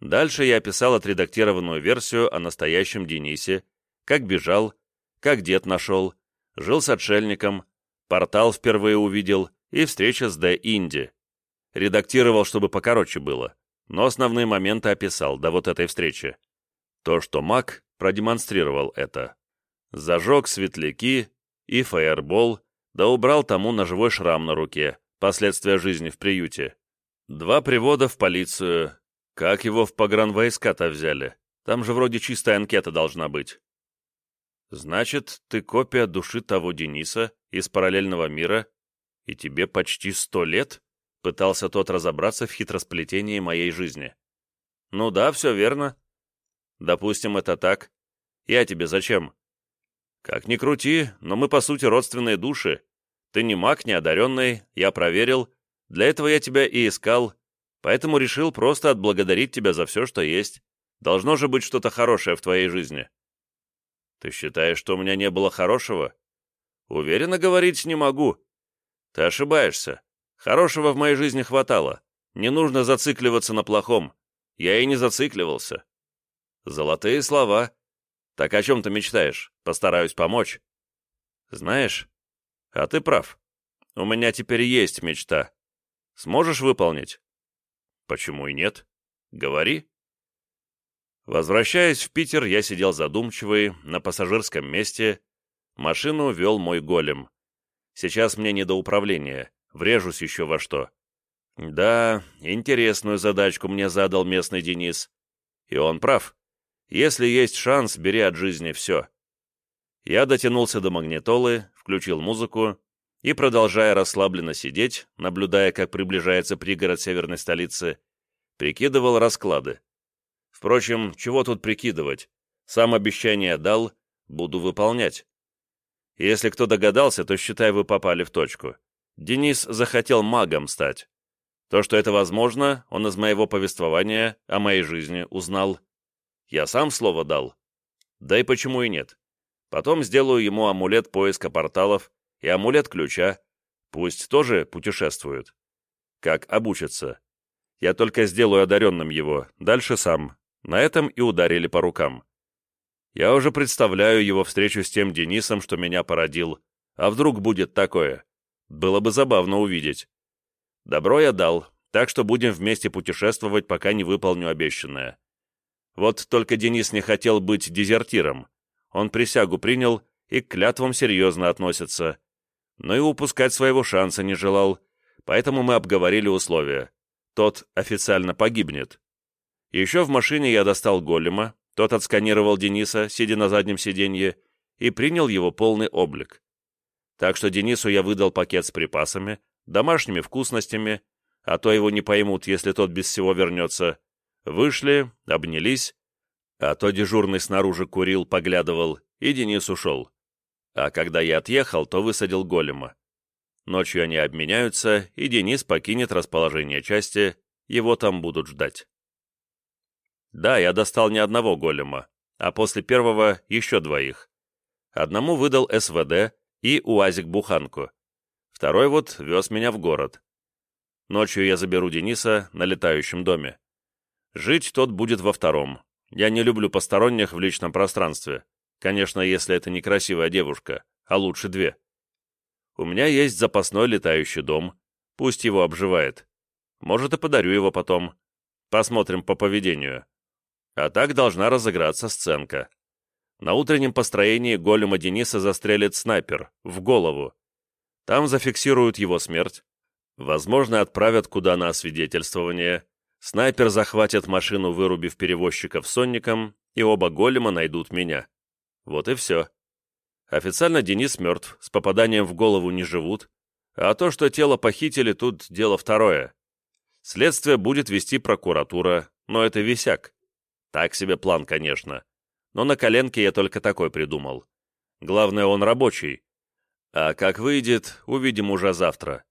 Speaker 1: Дальше я описал отредактированную версию о настоящем Денисе, как бежал, как дед нашел, жил с отшельником, портал впервые увидел и встреча с Д. Инди. Редактировал, чтобы покороче было, но основные моменты описал до вот этой встречи. То, что маг продемонстрировал это. Зажег светляки и фаербол, да убрал тому ножевой шрам на руке, последствия жизни в приюте. Два привода в полицию, как его в погранвойска-то взяли? Там же вроде чистая анкета должна быть. Значит, ты копия души того Дениса из параллельного мира, и тебе почти сто лет? Пытался тот разобраться в хитросплетении моей жизни. Ну да, все верно. Допустим, это так. Я тебе зачем? Как ни крути, но мы по сути родственные души. Ты не маг, не одаренный, я проверил. Для этого я тебя и искал, Поэтому решил просто отблагодарить тебя за все, что есть. Должно же быть что-то хорошее в твоей жизни. Ты считаешь, что у меня не было хорошего? Уверенно говорить не могу. Ты ошибаешься. Хорошего в моей жизни хватало. Не нужно зацикливаться на плохом. Я и не зацикливался. Золотые слова. Так о чем ты мечтаешь? Постараюсь помочь. Знаешь, а ты прав. У меня теперь есть мечта. Сможешь выполнить? Почему и нет? Говори. Возвращаясь в Питер, я сидел задумчивый, на пассажирском месте. Машину вел мой голем. Сейчас мне не до управления, врежусь еще во что. Да, интересную задачку мне задал местный Денис. И он прав. Если есть шанс, бери от жизни все. Я дотянулся до магнитолы, включил музыку и, продолжая расслабленно сидеть, наблюдая, как приближается пригород северной столицы, прикидывал расклады. Впрочем, чего тут прикидывать? Сам обещание дал, буду выполнять. Если кто догадался, то считай, вы попали в точку. Денис захотел магом стать. То, что это возможно, он из моего повествования о моей жизни узнал. Я сам слово дал. Да и почему и нет. Потом сделаю ему амулет поиска порталов, и амулет ключа, пусть тоже путешествуют. Как обучатся. Я только сделаю одаренным его, дальше сам. На этом и ударили по рукам. Я уже представляю его встречу с тем Денисом, что меня породил. А вдруг будет такое? Было бы забавно увидеть. Добро я дал, так что будем вместе путешествовать, пока не выполню обещанное. Вот только Денис не хотел быть дезертиром. Он присягу принял и к клятвам серьезно относится. Но и упускать своего шанса не желал, поэтому мы обговорили условия. Тот официально погибнет. Еще в машине я достал голема, тот отсканировал Дениса, сидя на заднем сиденье, и принял его полный облик. Так что Денису я выдал пакет с припасами, домашними вкусностями, а то его не поймут, если тот без всего вернется. Вышли, обнялись, а то дежурный снаружи курил, поглядывал, и Денис ушел. А когда я отъехал, то высадил голема. Ночью они обменяются, и Денис покинет расположение части, его там будут ждать. Да, я достал не одного голема, а после первого еще двоих. Одному выдал СВД и УАЗик-буханку. Второй вот вез меня в город. Ночью я заберу Дениса на летающем доме. Жить тот будет во втором. Я не люблю посторонних в личном пространстве. Конечно, если это не красивая девушка, а лучше две. У меня есть запасной летающий дом. Пусть его обживает. Может, и подарю его потом. Посмотрим по поведению. А так должна разыграться сценка. На утреннем построении голема Дениса застрелит снайпер, в голову. Там зафиксируют его смерть. Возможно, отправят куда на освидетельствование. Снайпер захватит машину, вырубив перевозчиков сонником, и оба голема найдут меня. Вот и все. Официально Денис мертв, с попаданием в голову не живут, а то, что тело похитили, тут дело второе. Следствие будет вести прокуратура, но это висяк. Так себе план, конечно. Но на коленке я только такой придумал. Главное, он рабочий. А как выйдет, увидим уже завтра.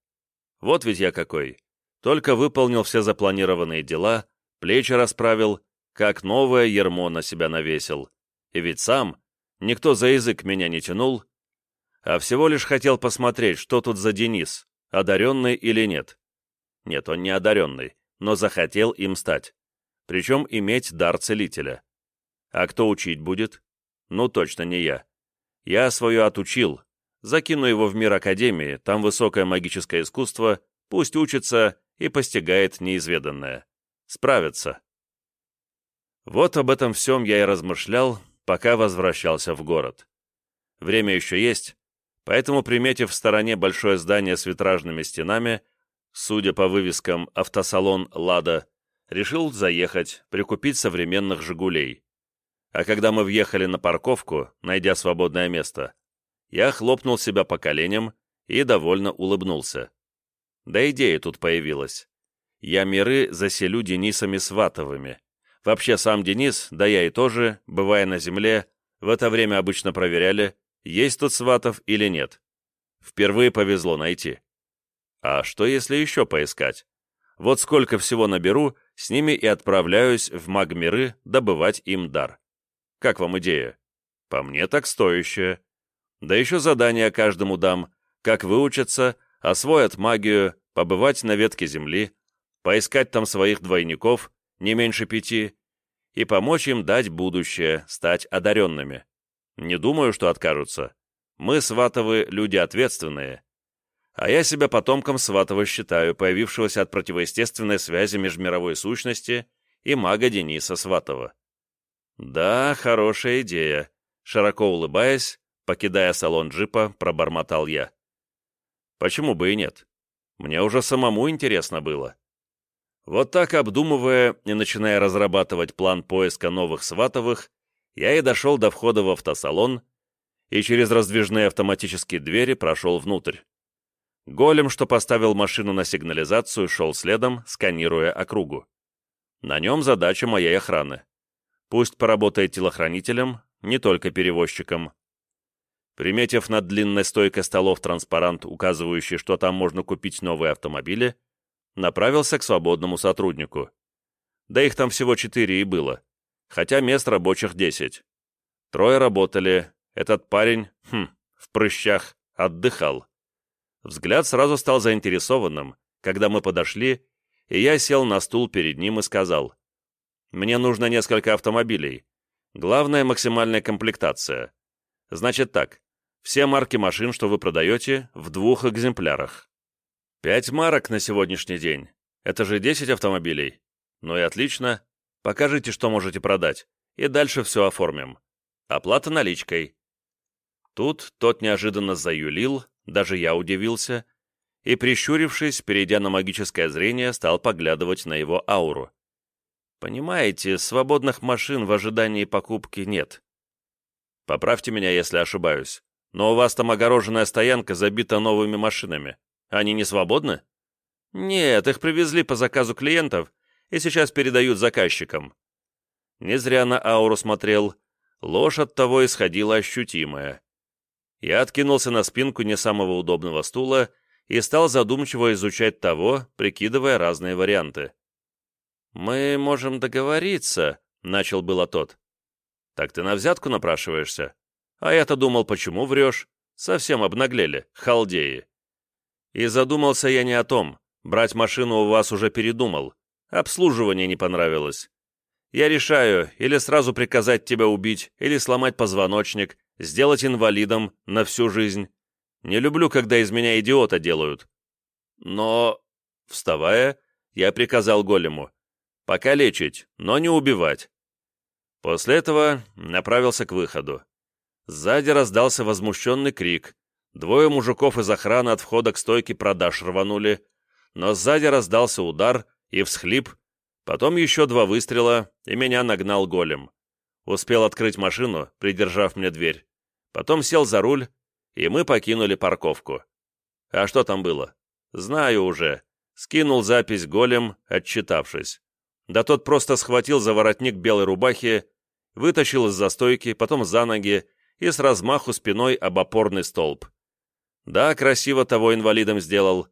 Speaker 1: Вот ведь я какой. Только выполнил все запланированные дела, плечи расправил, как новое ермо на себя навесил. И ведь сам, никто за язык меня не тянул, а всего лишь хотел посмотреть, что тут за Денис, одаренный или нет. Нет, он не одаренный, но захотел им стать причем иметь дар целителя. А кто учить будет? Ну, точно не я. Я свое отучил. Закину его в мир Академии, там высокое магическое искусство, пусть учится и постигает неизведанное. Справится. Вот об этом всем я и размышлял, пока возвращался в город. Время еще есть, поэтому, приметив в стороне большое здание с витражными стенами, судя по вывескам «Автосалон Лада», решил заехать, прикупить современных «Жигулей». А когда мы въехали на парковку, найдя свободное место, я хлопнул себя по коленям и довольно улыбнулся. Да идея тут появилась. Я миры заселю Денисами Сватовыми. Вообще сам Денис, да я и тоже, бывая на земле, в это время обычно проверяли, есть тут Сватов или нет. Впервые повезло найти. А что если еще поискать? Вот сколько всего наберу, с ними и отправляюсь в магмиры добывать им дар. Как вам идея? По мне так стоящая. Да еще задание каждому дам, как выучиться, освоят магию, побывать на ветке земли, поискать там своих двойников, не меньше пяти, и помочь им дать будущее, стать одаренными. Не думаю, что откажутся. Мы, Сватовы, люди ответственные, а я себя потомком Сватова считаю, появившегося от противоестественной связи межмировой сущности и мага Дениса Сватова. Да, хорошая идея. Широко улыбаясь, покидая салон джипа, пробормотал я. Почему бы и нет? Мне уже самому интересно было. Вот так, обдумывая и начиная разрабатывать план поиска новых Сватовых, я и дошел до входа в автосалон и через раздвижные автоматические двери прошел внутрь. Голем, что поставил машину на сигнализацию, шел следом, сканируя округу. На нем задача моей охраны. Пусть поработает телохранителем, не только перевозчиком. Приметив над длинной стойкой столов транспарант, указывающий, что там можно купить новые автомобили, направился к свободному сотруднику. Да их там всего четыре и было, хотя мест рабочих десять. Трое работали, этот парень, хм, в прыщах, отдыхал. Взгляд сразу стал заинтересованным, когда мы подошли, и я сел на стул перед ним и сказал, «Мне нужно несколько автомобилей. Главное — максимальная комплектация. Значит так, все марки машин, что вы продаете, в двух экземплярах. Пять марок на сегодняшний день. Это же 10 автомобилей. Ну и отлично. Покажите, что можете продать, и дальше все оформим. Оплата наличкой. Тут тот неожиданно заюлил, даже я удивился, и, прищурившись, перейдя на магическое зрение, стал поглядывать на его ауру. Понимаете, свободных машин в ожидании покупки нет. Поправьте меня, если ошибаюсь, но у вас там огороженная стоянка забита новыми машинами. Они не свободны? Нет, их привезли по заказу клиентов и сейчас передают заказчикам. Не зря на ауру смотрел. Ложь от того исходила ощутимая. Я откинулся на спинку не самого удобного стула и стал задумчиво изучать того, прикидывая разные варианты. «Мы можем договориться», — начал было тот. «Так ты на взятку напрашиваешься? А я-то думал, почему врешь? Совсем обнаглели, халдеи». И задумался я не о том. Брать машину у вас уже передумал. Обслуживание не понравилось. Я решаю, или сразу приказать тебя убить, или сломать позвоночник, сделать инвалидом на всю жизнь. Не люблю, когда из меня идиота делают. Но, вставая, я приказал голему, пока лечить, но не убивать. После этого направился к выходу. Сзади раздался возмущенный крик. Двое мужиков из охраны от входа к стойке продаж рванули, но сзади раздался удар и всхлип, потом еще два выстрела, и меня нагнал голем. Успел открыть машину, придержав мне дверь. Потом сел за руль, и мы покинули парковку. А что там было? Знаю уже. Скинул запись голем, отчитавшись. Да тот просто схватил за воротник белой рубахи, вытащил из застойки, потом за ноги и с размаху спиной об опорный столб. Да, красиво того инвалидом сделал.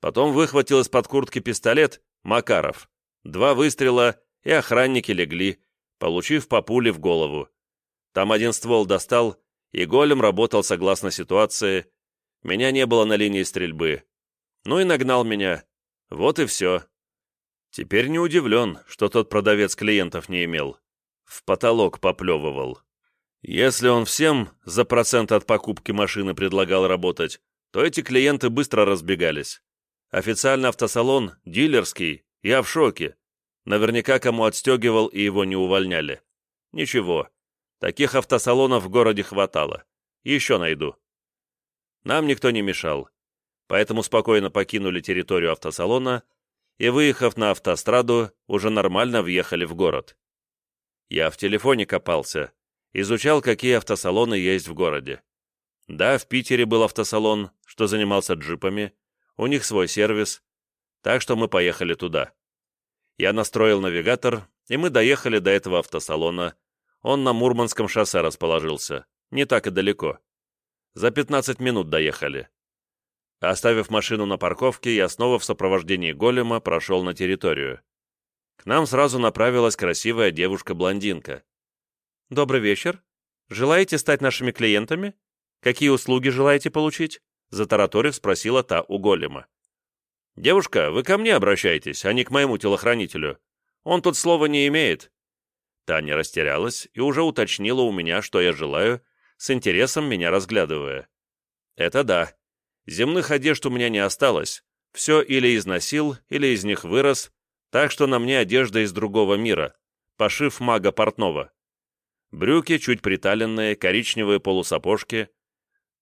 Speaker 1: Потом выхватил из-под куртки пистолет Макаров. Два выстрела, и охранники легли, получив по пуле в голову. Там один ствол достал, и голем работал согласно ситуации. Меня не было на линии стрельбы. Ну и нагнал меня. Вот и все. Теперь не удивлен, что тот продавец клиентов не имел. В потолок поплевывал. Если он всем за процент от покупки машины предлагал работать, то эти клиенты быстро разбегались. Официально автосалон, дилерский, я в шоке. Наверняка кому отстегивал и его не увольняли. Ничего, Таких автосалонов в городе хватало. Еще найду. Нам никто не мешал, поэтому спокойно покинули территорию автосалона и, выехав на автостраду, уже нормально въехали в город. Я в телефоне копался, изучал, какие автосалоны есть в городе. Да, в Питере был автосалон, что занимался джипами, у них свой сервис, так что мы поехали туда. Я настроил навигатор, и мы доехали до этого автосалона, он на Мурманском шоссе расположился, не так и далеко. За 15 минут доехали. Оставив машину на парковке, я снова в сопровождении голема прошел на территорию. К нам сразу направилась красивая девушка-блондинка. «Добрый вечер. Желаете стать нашими клиентами? Какие услуги желаете получить?» Затараторив спросила та у голема. «Девушка, вы ко мне обращайтесь, а не к моему телохранителю. Он тут слова не имеет. Таня растерялась и уже уточнила у меня, что я желаю, с интересом меня разглядывая. Это да. Земных одежд у меня не осталось. Все или износил, или из них вырос, так что на мне одежда из другого мира, пошив мага портного. Брюки чуть приталенные, коричневые полусапожки,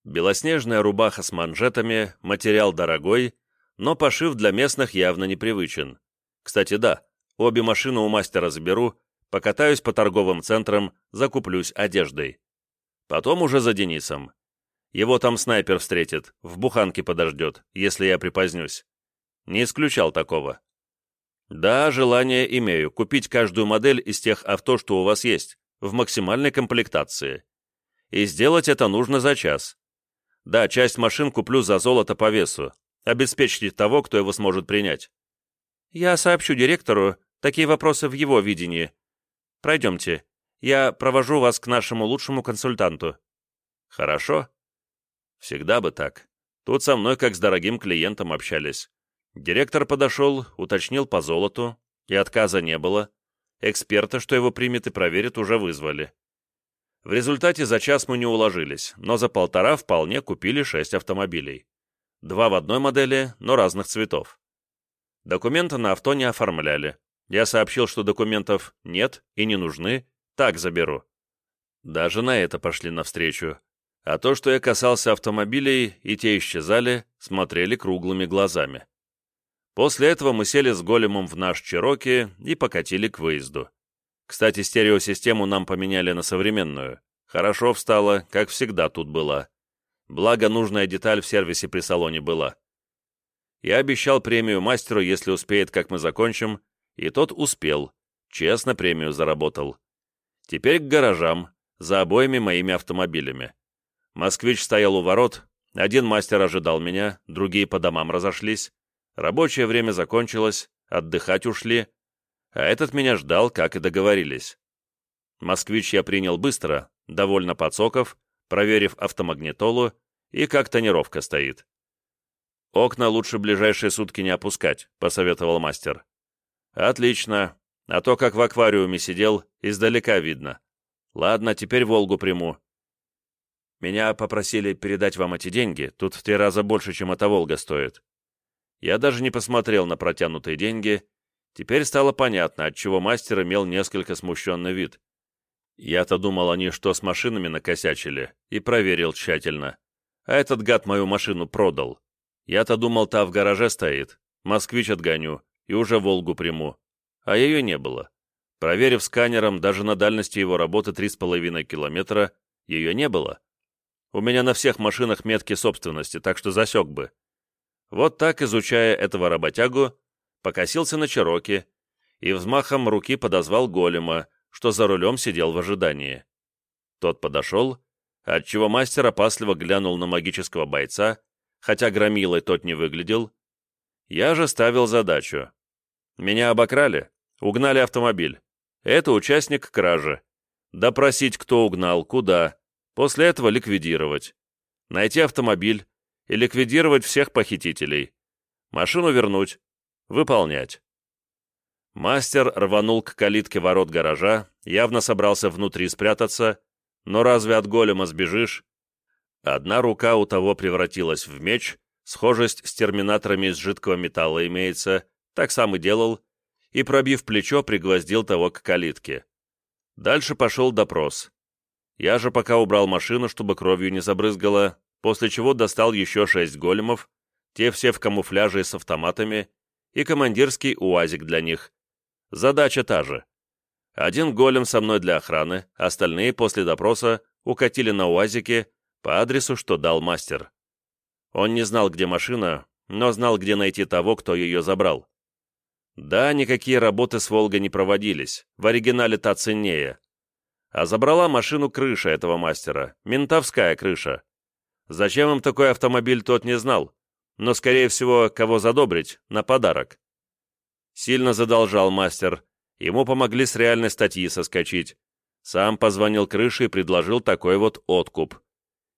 Speaker 1: белоснежная рубаха с манжетами, материал дорогой, но пошив для местных явно непривычен. Кстати, да, обе машины у мастера заберу, покатаюсь по торговым центрам, закуплюсь одеждой. Потом уже за Денисом. Его там снайпер встретит, в буханке подождет, если я припозднюсь. Не исключал такого. Да, желание имею купить каждую модель из тех авто, что у вас есть, в максимальной комплектации. И сделать это нужно за час. Да, часть машин куплю за золото по весу. Обеспечьте того, кто его сможет принять. Я сообщу директору такие вопросы в его видении, Пройдемте. Я провожу вас к нашему лучшему консультанту». «Хорошо. Всегда бы так. Тут со мной как с дорогим клиентом общались. Директор подошел, уточнил по золоту, и отказа не было. Эксперта, что его примет и проверит, уже вызвали. В результате за час мы не уложились, но за полтора вполне купили шесть автомобилей. Два в одной модели, но разных цветов. Документы на авто не оформляли. Я сообщил, что документов нет и не нужны, так заберу. Даже на это пошли навстречу. А то, что я касался автомобилей, и те исчезали, смотрели круглыми глазами. После этого мы сели с големом в наш Чироки и покатили к выезду. Кстати, стереосистему нам поменяли на современную. Хорошо встала, как всегда тут была. Благо, нужная деталь в сервисе при салоне была. Я обещал премию мастеру, если успеет, как мы закончим, и тот успел. Честно премию заработал. Теперь к гаражам, за обоими моими автомобилями. Москвич стоял у ворот, один мастер ожидал меня, другие по домам разошлись. Рабочее время закончилось, отдыхать ушли, а этот меня ждал, как и договорились. Москвич я принял быстро, довольно подсоков, проверив автомагнитолу, и как тонировка стоит. «Окна лучше ближайшие сутки не опускать», — посоветовал мастер. «Отлично, а то, как в аквариуме сидел, издалека видно. Ладно, теперь «Волгу» приму». Меня попросили передать вам эти деньги, тут в три раза больше, чем эта «Волга» стоит. Я даже не посмотрел на протянутые деньги Теперь стало понятно, отчего мастер имел несколько смущенный вид. Я-то думал, они что с машинами накосячили, и проверил тщательно. А этот гад мою машину продал. Я-то думал, та в гараже стоит, москвич отгоню, и уже «Волгу» приму. А ее не было. Проверив сканером, даже на дальности его работы 3,5 километра, ее не было. У меня на всех машинах метки собственности, так что засек бы. Вот так, изучая этого работягу, покосился на Чироки и взмахом руки подозвал голема, что за рулем сидел в ожидании. Тот подошел, отчего мастер опасливо глянул на магического бойца, хотя громилой тот не выглядел. Я же ставил задачу. Меня обокрали, угнали автомобиль. Это участник кражи. Допросить, кто угнал, куда. После этого ликвидировать. Найти автомобиль и ликвидировать всех похитителей. Машину вернуть, Выполнять. Мастер рванул к калитке ворот гаража, явно собрался внутри спрятаться, но разве от голема сбежишь? Одна рука у того превратилась в меч, схожесть с терминаторами из жидкого металла имеется, так сам и делал, и, пробив плечо, пригвоздил того к калитке. Дальше пошел допрос. Я же пока убрал машину, чтобы кровью не забрызгало, после чего достал еще шесть големов, те все в камуфляже с автоматами, и командирский УАЗик для них. Задача та же. Один голем со мной для охраны, остальные после допроса укатили на УАЗике по адресу, что дал мастер. Он не знал, где машина, но знал, где найти того, кто ее забрал. Да, никакие работы с «Волгой» не проводились, в оригинале та ценнее. А забрала машину крыша этого мастера, ментовская крыша. Зачем им такой автомобиль, тот не знал но, скорее всего, кого задобрить, на подарок. Сильно задолжал мастер, ему помогли с реальной статьи соскочить. Сам позвонил крыше и предложил такой вот откуп.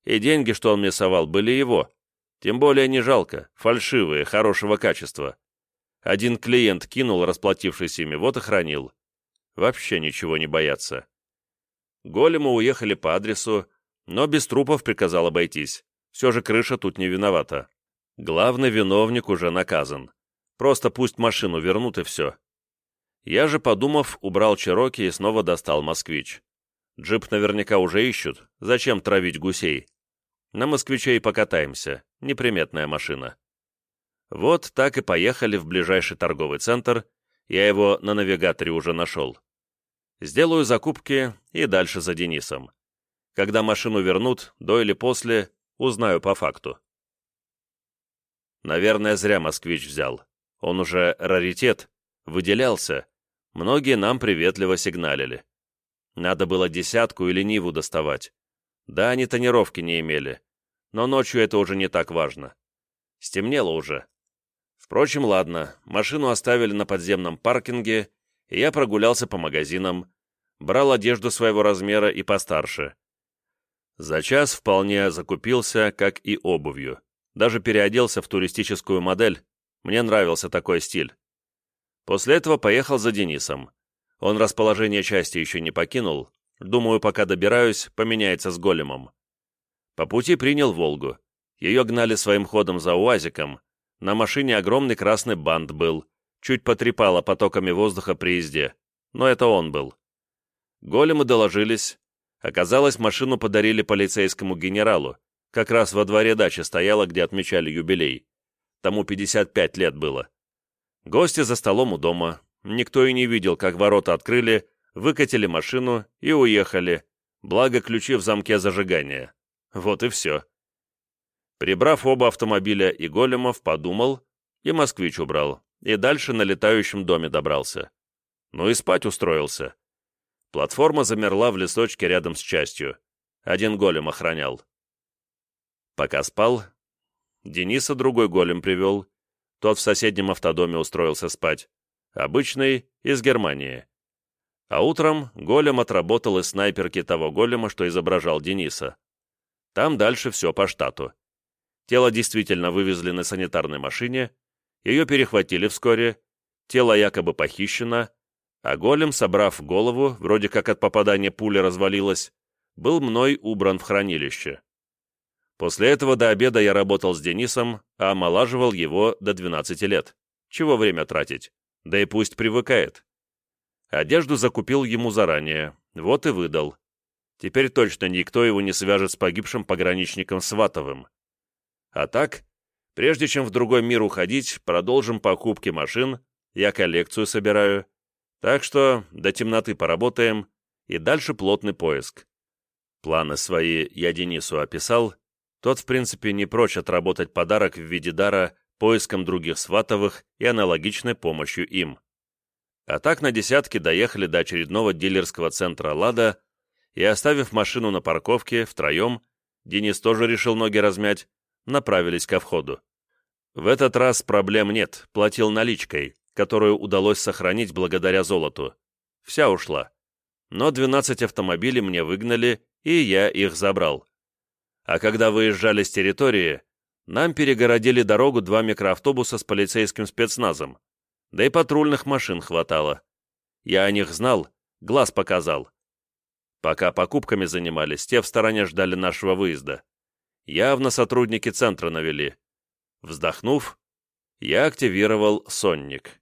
Speaker 1: И деньги, что он мне совал, были его. Тем более не жалко, фальшивые, хорошего качества. Один клиент кинул, расплатившись ими, вот и хранил. Вообще ничего не боятся. Големы уехали по адресу, но без трупов приказал обойтись. Все же крыша тут не виновата. Главный виновник уже наказан. Просто пусть машину вернут и все. Я же, подумав, убрал Чероки и снова достал Москвич. Джип наверняка уже ищут. Зачем травить гусей? На москвиче и покатаемся. Неприметная машина. Вот так и поехали в ближайший торговый центр. Я его на навигаторе уже нашел. Сделаю закупки и дальше за Денисом. Когда машину вернут, до или после, узнаю по факту. Наверное, зря москвич взял. Он уже раритет, выделялся. Многие нам приветливо сигналили. Надо было десятку или Ниву доставать. Да, они тонировки не имели. Но ночью это уже не так важно. Стемнело уже. Впрочем, ладно, машину оставили на подземном паркинге, и я прогулялся по магазинам, брал одежду своего размера и постарше. За час вполне закупился, как и обувью даже переоделся в туристическую модель, Мне нравился такой стиль. После этого поехал за Денисом. Он расположение части еще не покинул. Думаю, пока добираюсь, поменяется с големом. По пути принял «Волгу». Ее гнали своим ходом за УАЗиком. На машине огромный красный бант был. Чуть потрепало потоками воздуха при езде. Но это он был. Големы доложились. Оказалось, машину подарили полицейскому генералу. Как раз во дворе дачи стояла, где отмечали юбилей. Тому 55 лет было. Гости за столом у дома. Никто и не видел, как ворота открыли, выкатили машину и уехали. Благо ключи в замке зажигания. Вот и все. Прибрав оба автомобиля и големов, подумал, и москвич убрал, и дальше на летающем доме добрался. Ну и спать устроился. Платформа замерла в лесочке рядом с частью. Один голем охранял. Пока спал, Дениса другой голем привел. Тот в соседнем автодоме устроился спать. Обычный, из Германии. А утром голем отработал из снайперки того голема, что изображал Дениса. Там дальше все по штату. Тело действительно вывезли на санитарной машине, ее перехватили вскоре, тело якобы похищено, а голем, собрав голову, вроде как от попадания пули развалилась, был мной убран в хранилище. После этого до обеда я работал с Денисом, а омолаживал его до 12 лет. Чего время тратить? Да и пусть привыкает. Одежду закупил ему заранее, вот и выдал. Теперь точно никто его не свяжет с погибшим пограничником Сватовым. А так, прежде чем в другой мир уходить, продолжим покупки машин, я коллекцию собираю. Так что до темноты поработаем, и дальше плотный поиск. Планы свои я Денису описал, тот, в принципе, не прочь отработать подарок в виде дара поиском других сватовых и аналогичной помощью им. А так на десятки доехали до очередного дилерского центра «Лада», и, оставив машину на парковке втроем, Денис тоже решил ноги размять, направились ко входу. В этот раз проблем нет, платил наличкой, которую удалось сохранить благодаря золоту. Вся ушла. Но 12 автомобилей мне выгнали, и я их забрал. А когда выезжали с территории, нам перегородили дорогу два микроавтобуса с полицейским спецназом. Да и патрульных машин хватало. Я о них знал, глаз показал. Пока покупками занимались, те в стороне ждали нашего выезда. Явно сотрудники центра навели. Вздохнув, я активировал сонник.